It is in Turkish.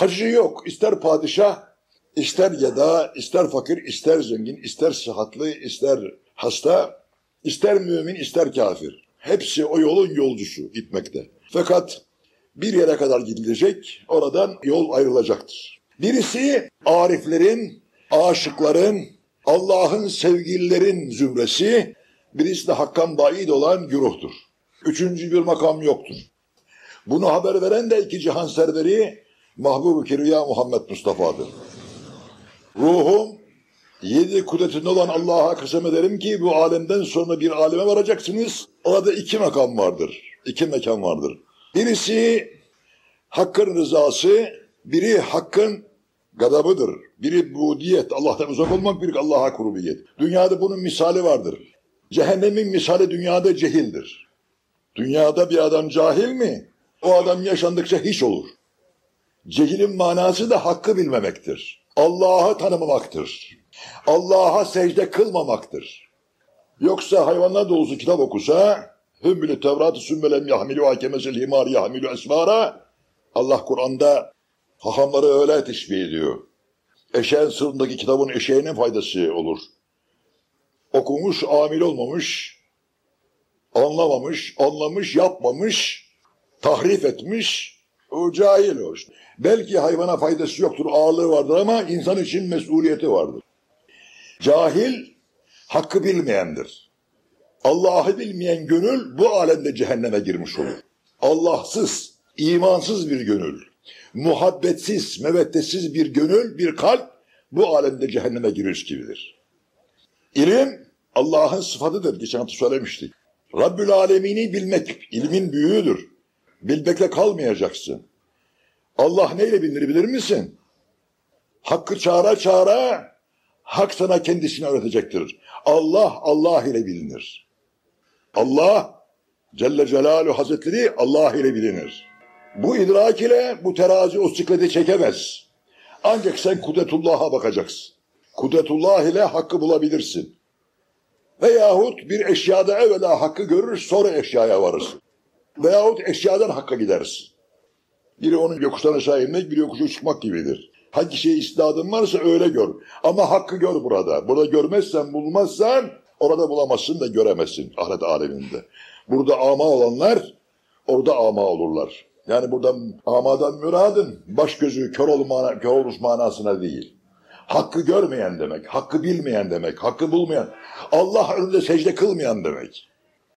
Kaçıcı yok. İster padişah, ister yada, ister fakir, ister zengin, ister sıhhatli, ister hasta, ister mümin, ister kafir. Hepsi o yolun yolcusu gitmekte. Fakat bir yere kadar gidilecek, oradan yol ayrılacaktır. Birisi ariflerin, aşıkların, Allah'ın sevgililerin zümresi, birisi de hakkan baid olan güruhtur. Üçüncü bir makam yoktur. Bunu haber veren de iki cihan serveri Mahbub-u Kiriya Muhammed Mustafa'dır. Ruhum yedi kudretinde olan Allah'a kısem ederim ki bu alemden sonra bir aleme varacaksınız. Orada iki makam vardır. iki mekan vardır. Birisi Hakkın rızası, biri Hakkın gadabıdır. Biri budiyet, Allah'tan uzak olmak, biri Allah'a kurubiyet. Dünyada bunun misali vardır. Cehennemin misali dünyada cehildir. Dünyada bir adam cahil mi? O adam yaşandıkça hiç olur. Cehilin manası da hakkı bilmemektir. Allah'ı tanımamaktır. Allah'a secde kılmamaktır. Yoksa hayvanlar dolusu kitap okusa, Hümmülü Tevrat-ı sümmelen yahmilu hakemesel himar yahmilu esvara, Allah Kur'an'da hahamları öyle teşbih ediyor. Eşeğin sırrındaki kitabın eşeğinin faydası olur. Okumuş, amil olmamış, anlamamış, anlamış, yapmamış, tahrif etmiş, o cahil o işte. Belki hayvana faydası yoktur, ağırlığı vardır ama insan için mesuliyeti vardır. Cahil, hakkı bilmeyendir. Allah'ı bilmeyen gönül bu alemde cehenneme girmiş olur. Allahsız, imansız bir gönül, muhabbetsiz, meveddetsiz bir gönül, bir kalp bu alemde cehenneme giriş gibidir. İlim Allah'ın sıfatıdır. Geçen hafta söylemiştik. Rabbül Alemini bilmek ilmin büyüğüdür. Bilmekle kalmayacaksın. Allah neyle bilinir bilir misin? Hakkı çağıra çağıra hak sana kendisini öğretecektir. Allah Allah ile bilinir. Allah Celle Celaluhu Hazretleri Allah ile bilinir. Bu idrak ile bu terazi o sikleti çekemez. Ancak sen kudretullah'a bakacaksın. Kudretullah ile hakkı bulabilirsin. Veyahut bir eşyada evvela hakkı görür sonra eşyaya varırsın. Veyahut eşyadan hakka gidersin. Biri onun yokuştan aşağı inmek, biri yokuşu çıkmak gibidir. Hangi şey istidadın varsa öyle gör. Ama hakkı gör burada. Burada görmezsen, bulmazsan orada bulamazsın da göremezsin ahiret aleminde. Burada ama olanlar orada ama olurlar. Yani burada amadan müradın baş gözü kör, olma, kör olmuş manasına değil. Hakkı görmeyen demek, hakkı bilmeyen demek, hakkı bulmayan, Allah önünde secde kılmayan demek.